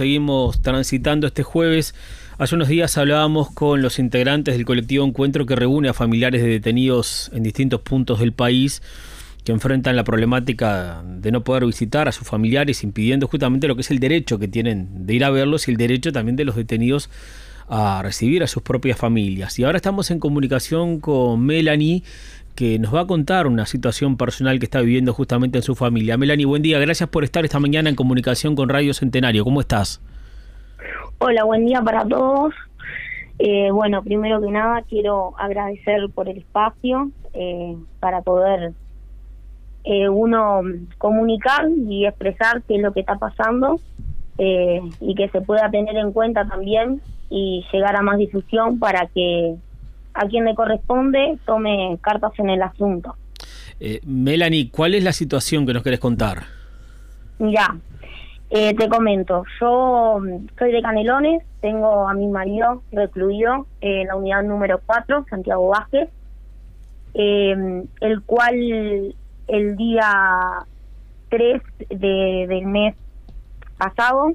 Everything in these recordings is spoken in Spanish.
seguimos transitando este jueves. Hace unos días hablábamos con los integrantes del colectivo Encuentro que reúne a familiares de detenidos en distintos puntos del país que enfrentan la problemática de no poder visitar a sus familiares, impidiendo justamente lo que es el derecho que tienen de ir a verlos y el derecho también de los detenidos a recibir a sus propias familias. Y ahora estamos en comunicación con Melanie, que nos va a contar una situación personal que está viviendo justamente en su familia. Melanie, buen día, gracias por estar esta mañana en comunicación con Radio Centenario. ¿Cómo estás? Hola, buen día para todos. Eh, bueno, primero que nada quiero agradecer por el espacio eh, para poder eh, uno comunicar y expresar qué es lo que está pasando eh, y que se pueda tener en cuenta también y llegar a más difusión para que a quien le corresponde tome cartas en el asunto. Eh, Melanie, ¿cuál es la situación que nos querés contar? Ya, eh, te comento, yo mm, soy de Canelones, tengo a mi marido recluido en la unidad número 4, Santiago Vázquez, eh, el cual el día 3 de, del mes pasado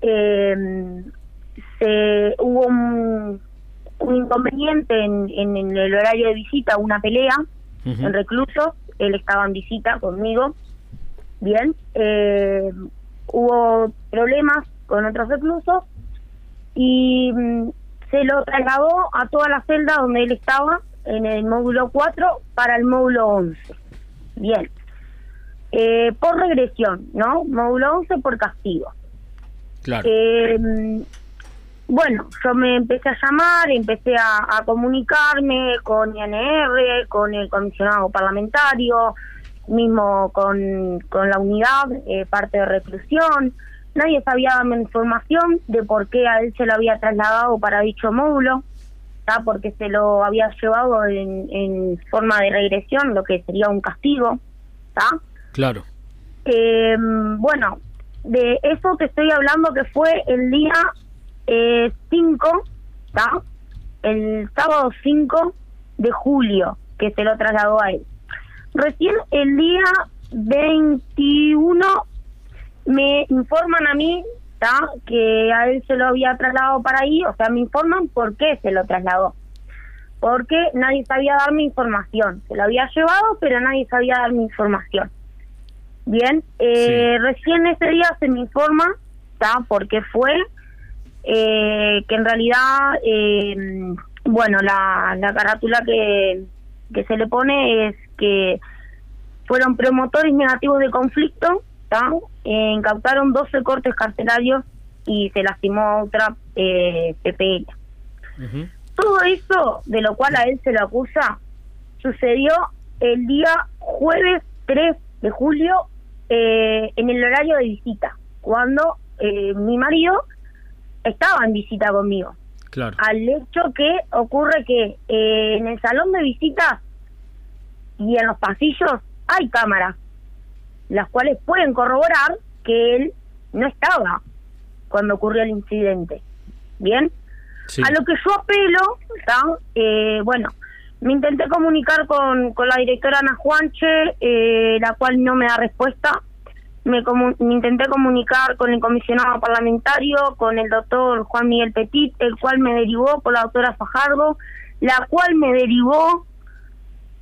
eh, se hubo un inconveniente en, en, el horario de visita, una pelea en reclusos, él estaba en visita conmigo, bien, eh, hubo problemas con otros reclusos y mm, se lo trasladó a toda la celda donde él estaba, en el módulo 4 para el módulo 11. Bien. Eh, por regresión, ¿no? Módulo 11 por castigo. Claro. Eh, bueno, yo me empecé a llamar, empecé a, a, comunicarme con INR, con el comisionado parlamentario, mismo con, con la unidad, eh, parte de reclusión. Nadie sabía darme información de por qué a él se lo había trasladado para dicho módulo porque se lo había llevado en, en, forma de regresión, lo que sería un castigo. ¿está? Claro. Eh, bueno, de eso te estoy hablando que fue el día 5, eh, ¿está? el sábado 5 de julio, que se lo trasladó a él. Recién el día 21 me informan a mí que a él se lo había trasladado para ahí, o sea, me informan por qué se lo trasladó. Porque nadie sabía darme información. Se lo había llevado, pero nadie sabía darme información. Bien, eh, recién ese día se me informa, ¿está? Porque fue eh, que en realidad, eh, bueno, la, la carátula que, que se le pone es que fueron promotores negativos de conflicto eh, incautaron 12 cortes carcelarios y se lastimó otra eh, PPL. Todo eso, de lo cual a él se lo acusa, sucedió el día jueves 3 de julio eh, en el horario de visita, cuando eh, mi marido estaba en visita conmigo. Claro. Al hecho que ocurre que eh, en el salón de visitas y en los pasillos hay cámaras las cuales pueden corroborar que él no estaba cuando ocurrió el incidente. ¿Bien? A lo que yo apelo. Eh, bueno, me intenté comunicar con, con la directora Ana Juanche, eh, la cual no me da respuesta. Me, me, intenté comunicar con el comisionado parlamentario, con el doctor Juan Miguel Petit, el cual me derivó con la doctora Fajardo, la cual me derivó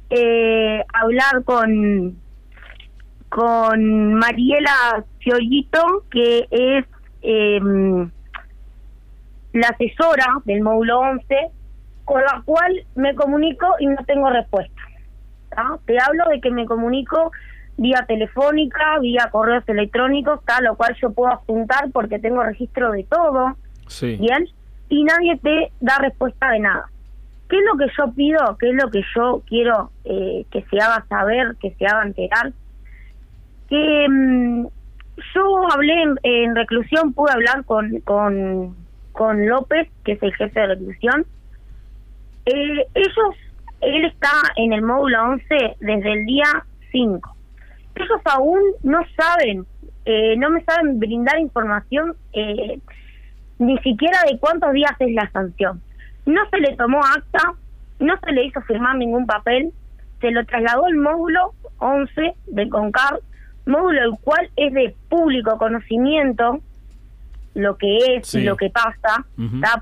eh, a hablar con con Mariela Fiorito, que es eh, la asesora del módulo 11, con la cual me comunico y no tengo respuesta. Te hablo de que me comunico vía telefónica, vía correos electrónicos, tal lo cual yo puedo apuntar porque tengo registro de todo. Sí. Bien, y nadie te da respuesta de nada. ¿Qué es lo que yo pido? ¿Qué es lo que yo quiero eh, que se haga saber, que se haga enterar? que mm, yo hablé en, reclusión, pude hablar con, con, con López, que es el jefe de reclusión. Eh, ellos, él está en el módulo 11 desde el día 5. Ellos aún no saben, eh, no me saben brindar información eh, ni siquiera de cuántos días es la sanción. No se le tomó acta, no se le hizo firmar ningún papel, se lo trasladó al módulo 11 del CONCAR módulo el cual es de público conocimiento, lo que es y lo que pasa,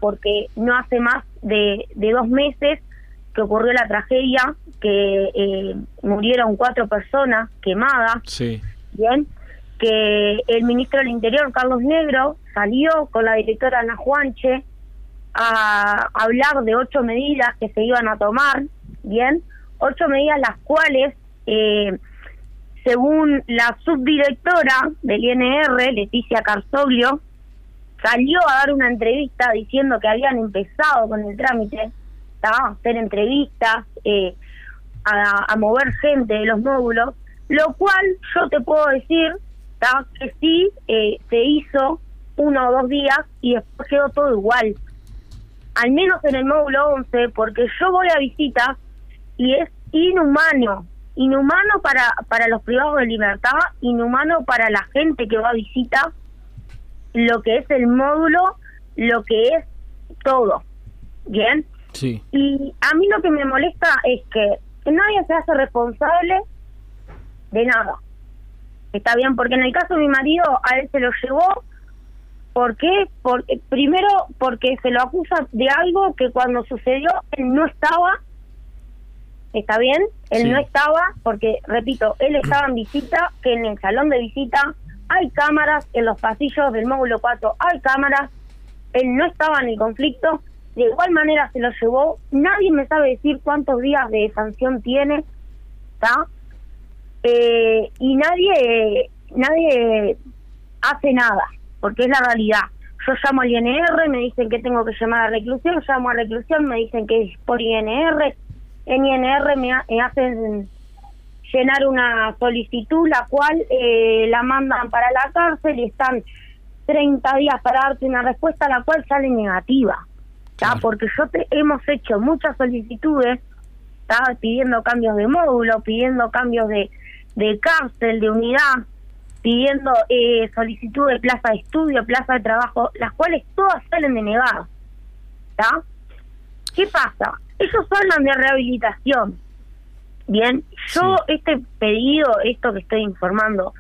porque no hace más de, de, dos meses que ocurrió la tragedia, que eh, murieron cuatro personas quemadas, sí. bien, que el ministro del Interior, Carlos Negro, salió con la directora Ana Juanche a hablar de ocho medidas que se iban a tomar, bien, ocho medidas las cuales, eh, según la subdirectora del INR, Leticia Carzoglio, salió a dar una entrevista diciendo que habían empezado con el trámite, a hacer entrevistas, eh, a, mover gente de los módulos, lo cual yo te puedo decir que sí eh, se hizo uno o dos días y después quedó todo igual. Al menos en el módulo 11, porque yo voy a visitas y es inhumano, inhumano para, para los privados de libertad, inhumano para la gente que va a visita, lo que es el módulo, lo que es todo. ¿Bien? Sí. Y a mí lo que me molesta es que nadie se hace responsable de nada. Está bien, porque en el caso de mi marido, a él se lo llevó. ¿Por qué? Porque, primero, porque se lo acusa de algo que cuando sucedió él no estaba. ¿Está bien? Él no estaba, porque, repito, él estaba en visita, que en el salón de visita hay cámaras, en los pasillos del módulo 4 hay cámaras, él no estaba en el conflicto, de igual manera se lo llevó, nadie me sabe decir cuántos días de sanción tiene, ¿está? Eh, y nadie nadie hace nada, porque es la realidad. Yo llamo al INR, me dicen que tengo que llamar a reclusión, llamo a reclusión, me dicen que es por INR, en INR me, hacen llenar una solicitud, la cual eh, la mandan para la cárcel y están 30 días para darte una respuesta, la cual sale negativa. Porque yo te, hemos hecho muchas solicitudes, estaba pidiendo cambios de módulo, pidiendo cambios de, de cárcel, de unidad, pidiendo eh, solicitud de plaza de estudio, plaza de trabajo, las cuales todas salen denegadas. ¿Está? ¿Qué pasa? Ellos hablan de rehabilitación. Bien, yo este pedido, esto que estoy informando,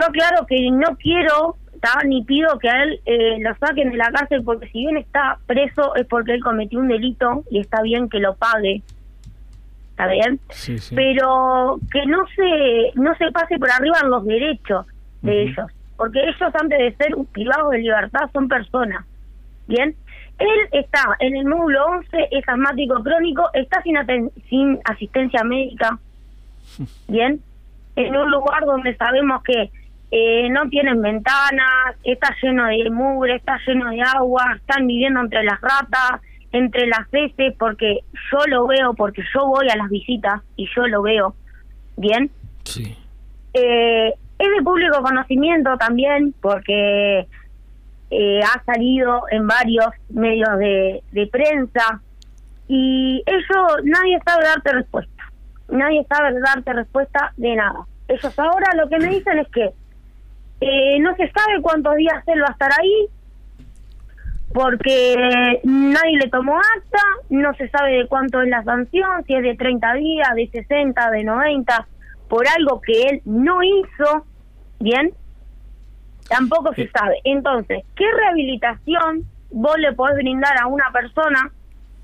yo claro que no quiero ni pido que a él eh, lo saquen de la cárcel porque si bien está preso es porque él cometió un delito y está bien que lo pague. Está bien pero que no se no se pase por arriba en los derechos de ellos porque ellos antes de ser privados de libertad son personas. Bien él está en el módulo 11 es asmático crónico está sin sin asistencia médica. Bien en un lugar donde sabemos que eh, no tienen ventanas, está lleno de mugre, está lleno de agua, están viviendo entre las ratas, entre las heces, porque yo lo veo, porque yo voy a las visitas y yo lo veo, ¿bien? Sí. Eh, es de público conocimiento también, porque eh, ha salido en varios medios de, de prensa y eso nadie sabe darte respuesta, nadie sabe darte respuesta de nada. Ellos ahora lo que me dicen es que eh, no se sabe cuántos días él va a estar ahí, porque nadie le tomó acta, no se sabe de cuánto es la sanción, si es de 30 días, de 60, de 90, por algo que él no hizo, ¿bien? Tampoco se sabe. Entonces, ¿qué rehabilitación vos le podés brindar a una persona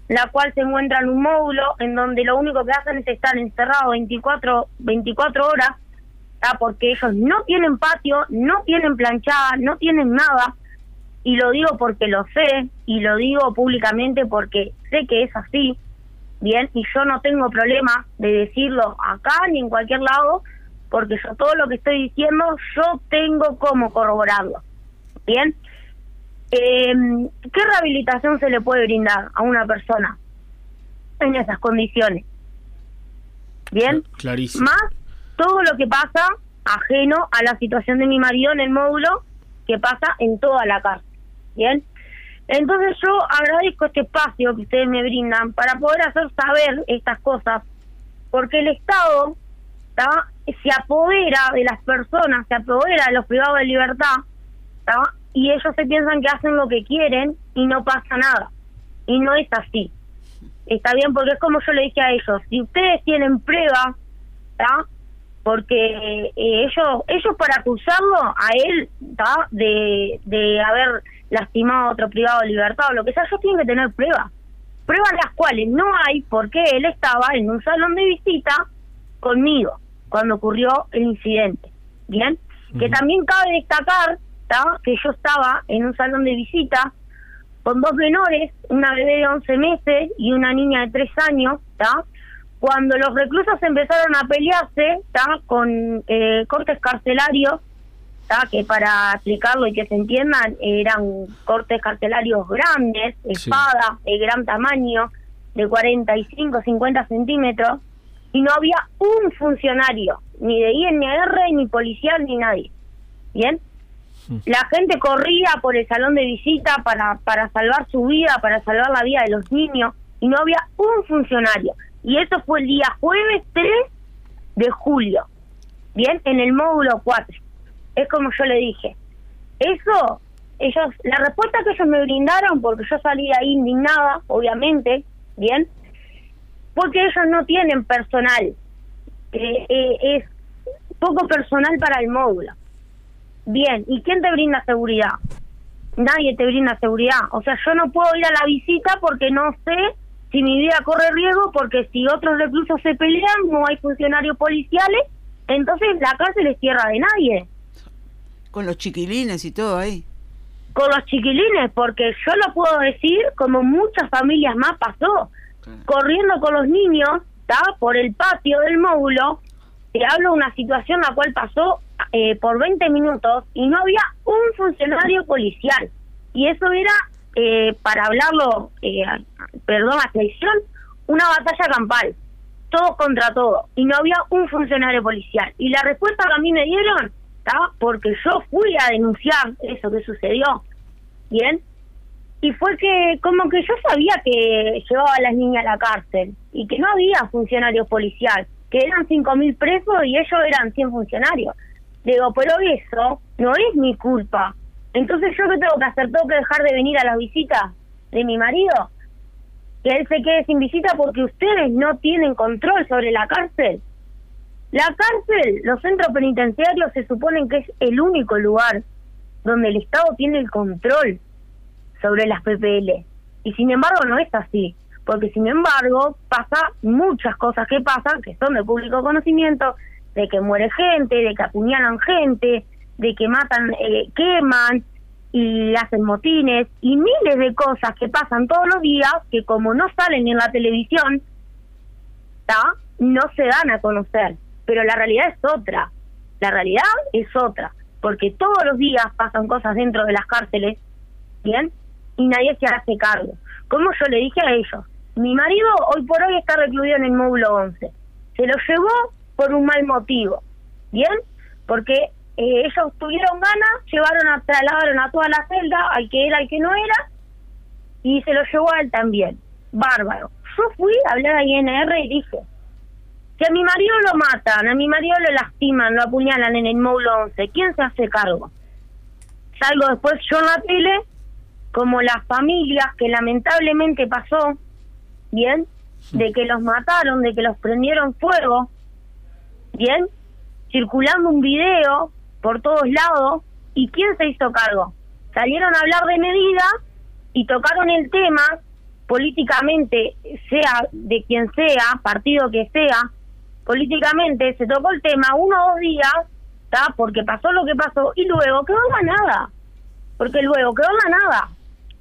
la cual se encuentra en un módulo en donde lo único que hacen es estar encerrado 24, 24 horas porque ellos no tienen patio, no tienen planchada, no tienen nada, y lo digo porque lo sé, y lo digo públicamente porque sé que es así, bien, y yo no tengo problema de decirlo acá ni en cualquier lado, porque yo todo lo que estoy diciendo, yo tengo cómo corroborarlo, bien. Eh, ¿Qué rehabilitación se le puede brindar a una persona en esas condiciones? Bien, clarísimo. Más todo lo que pasa ajeno a la situación de mi marido en el módulo que pasa en toda la casa. Bien. Entonces yo agradezco este espacio que ustedes me brindan para poder hacer saber estas cosas, porque el Estado se apodera de las personas, se apodera de los privados de libertad, y ellos se piensan que hacen lo que quieren y no pasa nada. Y no es así. Está bien, porque es como yo le dije a ellos, si ustedes tienen pruebas, porque eh, ellos ellos para acusarlo a él de, de haber lastimado a otro privado de libertad o lo que sea, ellos tienen que tener pruebas. Pruebas las cuales no hay porque él estaba en un salón de visita conmigo cuando ocurrió el incidente. Bien, que también cabe destacar que yo estaba en un salón de visita con dos menores, una bebé de 11 meses y una niña de 3 años, cuando los reclusos empezaron a pelearse con eh, cortes carcelarios, que para explicarlo y que se entiendan, eran cortes carcelarios grandes, espada de gran tamaño, de 45, 50 centímetros, y no había un funcionario, ni de INR, ni policial, ni nadie. ¿Bien? La gente corría por el salón de visita para, para salvar su vida, para salvar la vida de los niños, y no había un funcionario. Y eso fue el día jueves 3 de julio, ¿bien? En el módulo 4. Es como yo le dije. Eso, ellos, la respuesta que ellos me brindaron, porque yo salí ahí indignada, obviamente, ¿bien? Porque ellos no tienen personal. Eh, es poco personal para el módulo. Bien, ¿y quién te brinda seguridad? Nadie te brinda seguridad. O sea, yo no puedo ir a la visita porque no sé si mi vida corre riesgo, porque si otros reclusos se pelean, no hay funcionarios policiales, entonces la cárcel es tierra de nadie. Con los chiquilines y todo ahí. Con los chiquilines, porque yo lo puedo decir como muchas familias más pasó, corriendo con los niños, ¿está? Por el patio del módulo, te hablo de una situación la cual pasó eh, por 20 minutos y no había un funcionario policial. Y eso era, eh, para hablarlo, eh, perdón, a traición, una batalla campal. Todo contra todo. Y no había un funcionario policial. Y la respuesta que a mí me dieron, estaba porque yo fui a denunciar eso que sucedió. ¿Bien? Y fue que, como que yo sabía que llevaba a las niñas a la cárcel y que no había funcionario policial, que eran 5.000 presos y ellos eran 100 funcionarios. Digo, pero eso no es mi culpa. Entonces, ¿yo qué tengo que hacer? ¿Tengo que dejar de venir a las visitas de mi marido? Que él se quede sin visita porque ustedes no tienen control sobre la cárcel. La cárcel, los centros penitenciarios se suponen que es el único lugar donde el Estado tiene el control sobre las PPL. Y sin embargo no es así, porque sin embargo pasa muchas cosas que pasan, que son de público conocimiento, de que muere gente, de que apuñalan gente, de que matan, eh, queman y hacen motines y miles de cosas que pasan todos los días que como no salen en la televisión, no se dan a conocer. Pero la realidad es otra. La realidad es otra. Porque todos los días pasan cosas dentro de las cárceles, ¿bien? Y nadie se hace cargo. Como yo le dije a ellos, mi marido hoy por hoy está recluido en el módulo 11. Se lo llevó por un mal motivo. ¿Bien? Porque eh, ellos tuvieron ganas, llevaron a, trasladaron a toda la celda, al que era, al que no era, y se lo llevó a él también. Bárbaro. Yo fui a hablar a INR y dije, que a mi marido lo matan, a mi marido lo lastiman, lo apuñalan en el módulo 11, ¿quién se hace cargo? Salgo después yo en la tele, como las familias que lamentablemente pasó, ¿bien? De que los mataron, de que los prendieron fuego, bien, circulando un video por todos lados, ¿y quién se hizo cargo? Salieron a hablar de medidas y tocaron el tema políticamente, sea de quien sea, partido que sea, políticamente se tocó el tema uno o dos días, ¿está? porque pasó lo que pasó, y luego quedó la nada, porque luego quedó la nada.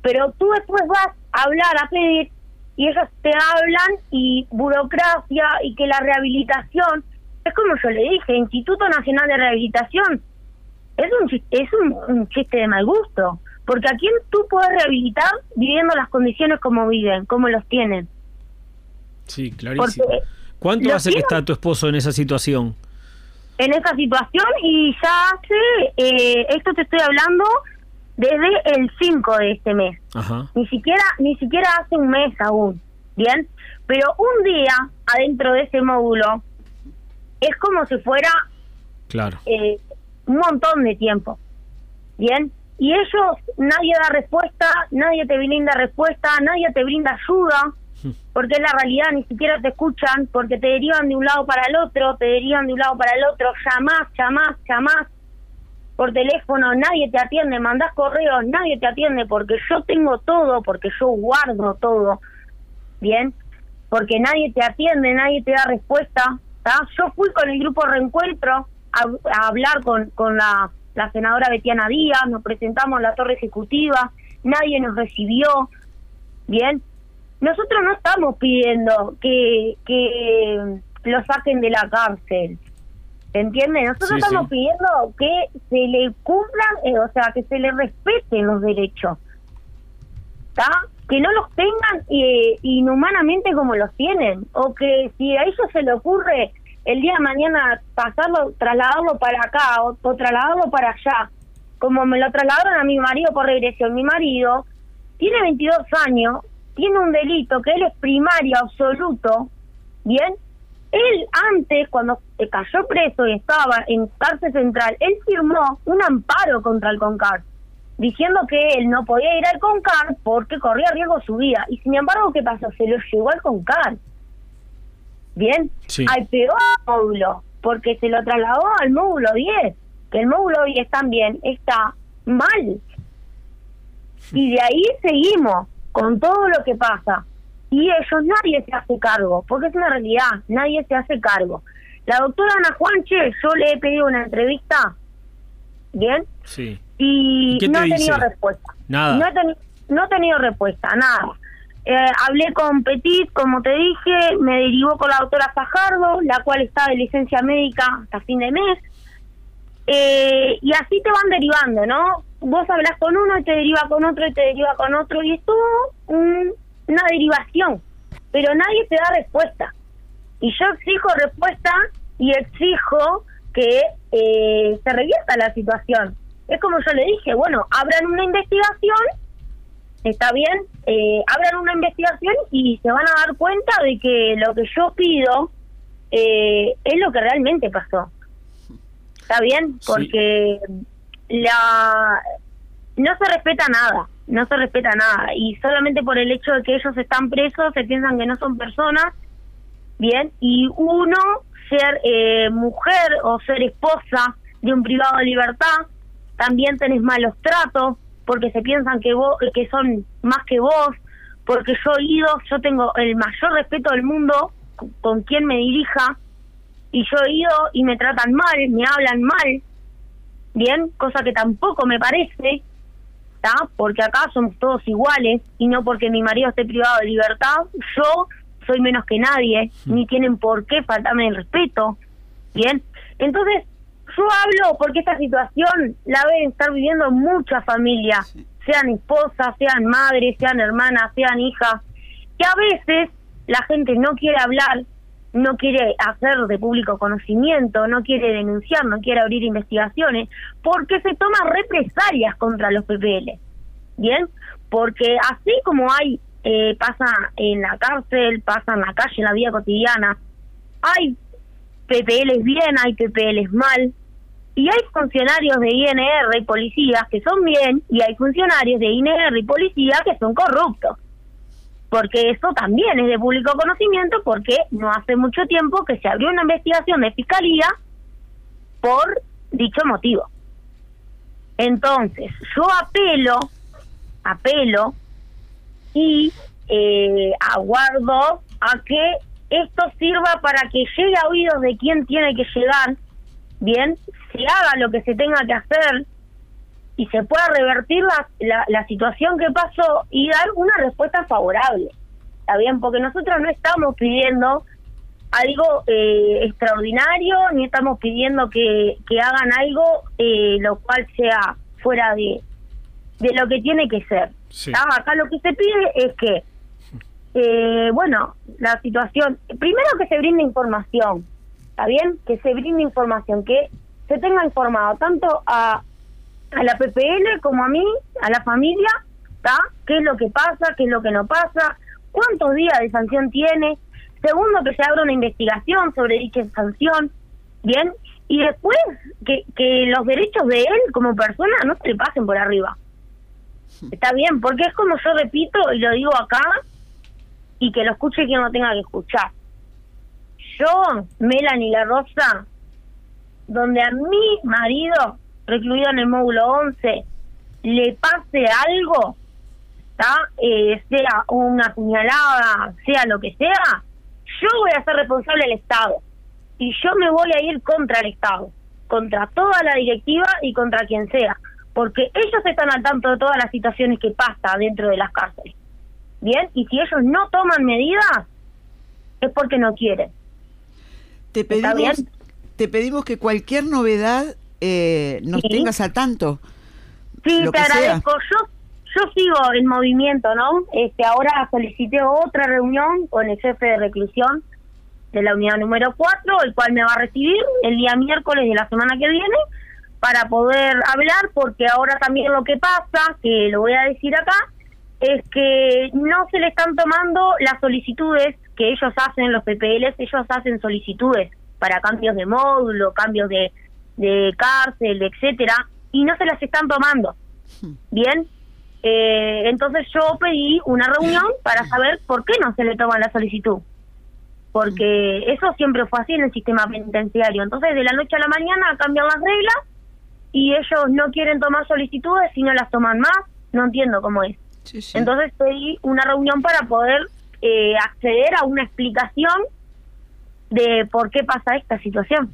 Pero tú después vas a hablar, a pedir, y ellos te hablan, y burocracia, y que la rehabilitación, es como yo le dije, Instituto Nacional de Rehabilitación es un es un, chiste de mal gusto, porque a quién tú puedes rehabilitar viviendo las condiciones como viven, como los tienen. Sí, clarísimo. ¿Cuánto hace que está tu esposo en esa situación? En esa situación y ya hace, eh, esto te estoy hablando desde el 5 de este mes. Ni siquiera ni siquiera hace un mes aún, ¿bien? Pero un día adentro de ese módulo es como si fuera claro. eh, un montón de tiempo. Bien y ellos nadie da respuesta nadie te brinda respuesta nadie te brinda ayuda porque es la realidad, ni siquiera te escuchan, porque te derivan de un lado para el otro, te derivan de un lado para el otro, jamás, jamás, jamás, por teléfono, nadie te atiende, mandás correos, nadie te atiende, porque yo tengo todo, porque yo guardo todo, ¿bien? Porque nadie te atiende, nadie te da respuesta, Yo fui con el grupo Reencuentro a, a hablar con, con la, la senadora Betiana Díaz, nos presentamos en la torre ejecutiva, nadie nos recibió, ¿bien? nosotros no estamos pidiendo que, que lo saquen de la cárcel. ¿Se entiende? Nosotros estamos pidiendo que se le cumplan, eh, o sea, que se le respeten los derechos. ¿Está? Que no los tengan eh, inhumanamente como los tienen. O que si a ellos se le ocurre el día de mañana pasarlo, trasladarlo para acá o, o trasladarlo para allá, como me lo trasladaron a mi marido por regresión. Mi marido tiene 22 años, tiene un delito que él es primario absoluto, ¿bien? Él antes, cuando cayó preso y estaba en cárcel central, él firmó un amparo contra el CONCAR, diciendo que él no podía ir al CONCAR porque corría riesgo su vida. Y sin embargo, ¿qué pasó? Se lo llevó al CONCAR. ¿Bien? Al peor módulo, porque se lo trasladó al módulo 10, que el módulo 10 también está mal. Y de ahí seguimos con todo lo que pasa. Y ellos nadie se hace cargo, porque es una realidad, nadie se hace cargo. La doctora Ana Juanche, yo le he pedido una entrevista, ¿bien? Sí. Y, no he tenido respuesta. Nada. No he, tenido respuesta, nada. Eh, hablé con Petit, como te dije, me derivó con la doctora Fajardo, la cual está de licencia médica hasta fin de mes. Eh, y así te van derivando, ¿no? vos hablas con uno y te deriva con otro y te deriva con otro y es todo una derivación, pero nadie te da respuesta. Y yo exijo respuesta y exijo que eh, se revierta la situación. Es como yo le dije, bueno, abran una investigación, está bien, eh, abran una investigación y se van a dar cuenta de que lo que yo pido eh, es lo que realmente pasó. ¿Está bien? Porque la no se respeta nada, no se respeta nada y solamente por el hecho de que ellos están presos se piensan que no son personas, bien, y uno ser eh, mujer o ser esposa de un privado de libertad, también tenés malos tratos porque se piensan que vos que son más que vos, porque yo he ido, yo tengo el mayor respeto del mundo con quien me dirija y yo he ido y me tratan mal, me hablan mal, bien, cosa que tampoco me parece, ¿está? Porque acá somos todos iguales y no porque mi marido esté privado de libertad, yo soy menos que nadie, mm. ni tienen por qué faltarme el respeto, bien. Entonces, yo hablo porque esta situación la deben estar viviendo muchas familias, sean esposas, sean madres, sean hermanas, sean hijas, que a veces la gente no quiere hablar no quiere hacer de público conocimiento, no quiere denunciar, no quiere abrir investigaciones, porque se toman represalias contra los PPL. ¿Bien? Porque así como hay, eh, pasa en la cárcel, pasa en la calle, en la vida cotidiana, hay PPLs bien, hay PPLs mal, y hay funcionarios de INR y policías que son bien, y hay funcionarios de INR y policía que son corruptos porque eso también es de público conocimiento, porque no hace mucho tiempo que se abrió una investigación de fiscalía por dicho motivo. Entonces, yo apelo, apelo y eh, aguardo a que esto sirva para que llegue a oídos de quien tiene que llegar, bien, se haga lo que se tenga que hacer y se pueda revertir la, la, situación que pasó y dar una respuesta favorable. ¿Está bien? Porque nosotros no estamos pidiendo algo eh, extraordinario, ni estamos pidiendo que, que hagan algo eh, lo cual sea fuera de, de lo que tiene que ser. Acá lo que se pide es que, eh, bueno, la situación, primero que se brinde información, ¿está bien? Que se brinde información, que se tenga informado tanto a a la PPL como a mí, a la familia, ¿está? ¿Qué es lo que pasa? ¿Qué es lo que no pasa? ¿Cuántos días de sanción tiene? Segundo, que se abra una investigación sobre dicha sanción, ¿bien? Y después, que, que los derechos de él como persona no se le pasen por arriba. Está bien, porque es como yo repito y lo digo acá, y que lo escuche quien lo tenga que escuchar. Yo, Melanie La Rosa, donde a mi marido, recluido en el módulo 11, le pase algo, eh, sea una puñalada, sea lo que sea, yo voy a ser responsable del Estado. Y yo me voy a ir contra el Estado, contra toda la directiva y contra quien sea, porque ellos están al tanto de todas las situaciones que pasa dentro de las cárceles. Bien, y si ellos no toman medidas, es porque no quieren. Te pedimos, te pedimos que cualquier novedad eh, nos tengas al tanto. Sí, te agradezco. Yo yo sigo el movimiento, ¿no? Este, ahora solicité otra reunión con el jefe de reclusión de la unidad número 4, el cual me va a recibir el día miércoles de la semana que viene para poder hablar, porque ahora también lo que pasa, que lo voy a decir acá, es que no se le están tomando las solicitudes que ellos hacen en los PPLs, ellos hacen solicitudes para cambios de módulo, cambios de, de cárcel, etcétera, y no se las están tomando. Bien, eh, entonces yo pedí una reunión para saber por qué no se le toma la solicitud. Porque eso siempre fue así en el sistema penitenciario. Entonces de la noche a la mañana cambian las reglas y ellos no quieren tomar solicitudes y no las toman más. No entiendo cómo es. Entonces pedí una reunión para poder eh, acceder a una explicación de por qué pasa esta situación.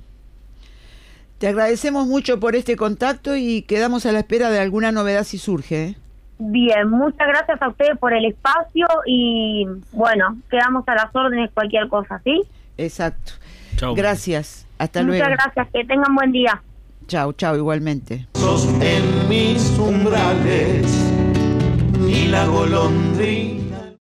Te agradecemos mucho por este contacto y quedamos a la espera de alguna novedad si surge. ¿eh? Bien, muchas gracias a ustedes por el espacio y bueno, quedamos a las órdenes cualquier cosa, ¿sí? Exacto. Gracias. Hasta luego. Muchas gracias. Que tengan buen día. Chao, chao, igualmente. en mis umbrales y la golondrina